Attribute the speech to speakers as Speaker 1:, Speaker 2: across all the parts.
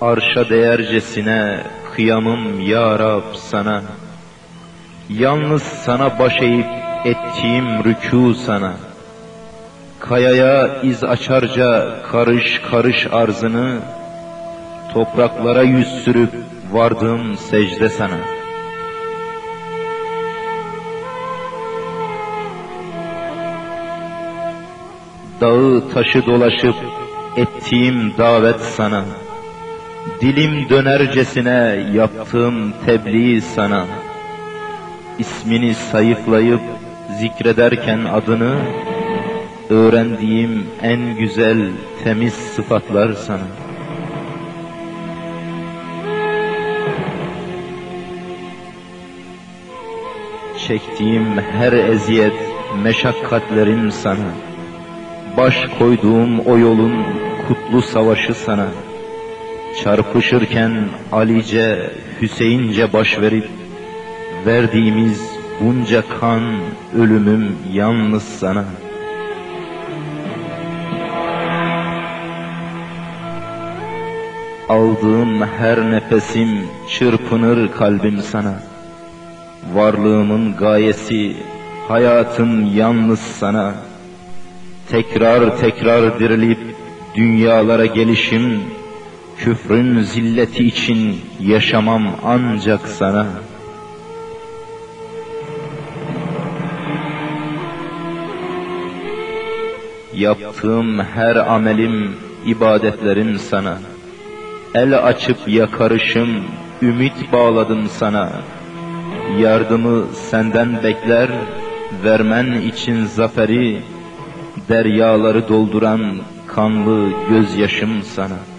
Speaker 1: Arşa değercesine kıyamım ya Rab sana. Yalnız sana baş eğip ettiğim rükû sana. Kayaya iz açarca karış karış arzını, topraklara yüz sürüp vardım secde sana. Dağı taşı dolaşıp ettiğim davet sana. Dilim dönercesine yaptığım tebliğ sana. İsmini sayıklayıp zikrederken adını, öğrendiğim en güzel temiz sıfatlar sana. Çektiğim her eziyet, meşakkatlerim sana. Baş koyduğum o yolun kutlu savaşı sana. Çarpışırken Alice, Hüseyince baş verip, verdiğimiz bunca kan, ölümüm yalnız sana. Aldığım her nefesim çırpınır kalbim sana. Varlığımın gayesi, hayatım yalnız sana. Tekrar tekrar dirilip dünyalara gelişim, küfrün zilleti için yaşamam ancak sana. Yaptığım her amelim, ibadetlerim sana. El açıp yakarışım, ümit bağladım sana. Yardımı senden bekler, vermen için zaferi, deryaları dolduran kanlı gözyaşım sana.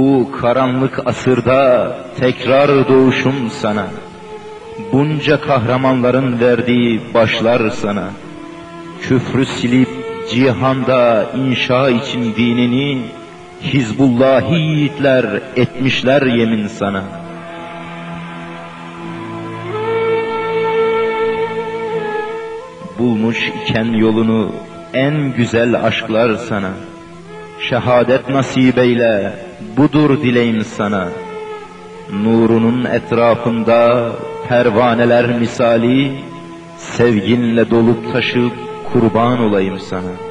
Speaker 1: Bu karanlık asırda tekrar doğuşum sana. Bunca kahramanların verdiği başlar sana. Küfrü silip cihanda inşa için dinini, Hizbullahi yiğitler etmişler yemin sana. Bulmuş iken yolunu en güzel aşklar sana. Şehadet nasip eyle, budur dileğim sana. Nurunun etrafında pervaneler misali, sevginle dolup taşıp kurban olayım sana.''